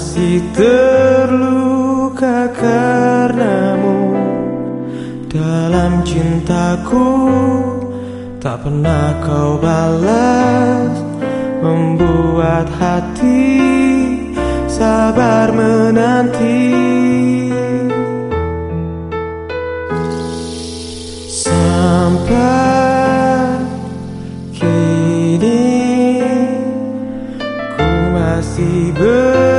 masih terluka karenamu. Dalam cintaku tak pernah kau balas. Membuat hati sabar menanti. Sampai masih berharap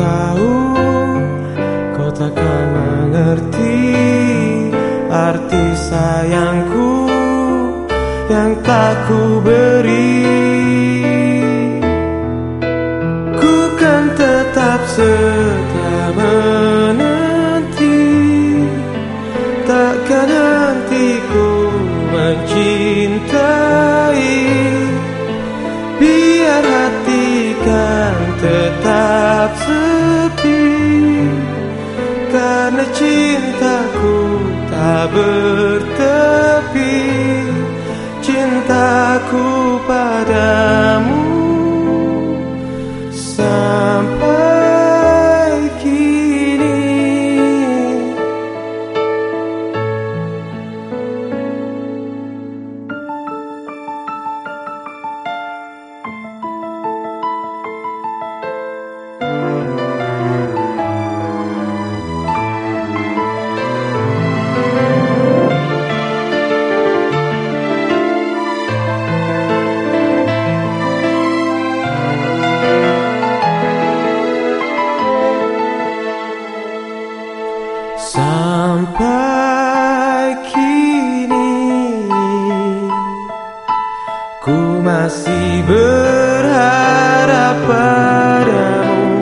tahu kau takkan mengerti Arti sayangku yang tak ku beri. Ku kan tetap setia menanti Takkan hentiku mencintai. Biar hati kan tetap sepi Karena cintaku tak bertepi Cintaku padamu Sampai kini Ku masih berharap padamu.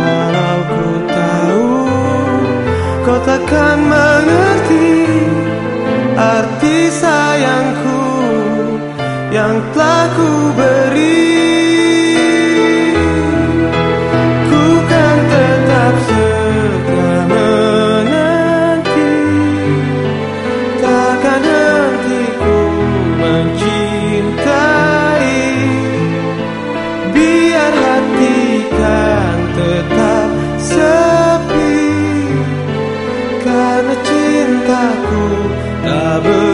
Walau ku tahu Kau takkan mengerti Arti sayangku Yang telah ku beri cintaku tak bertepi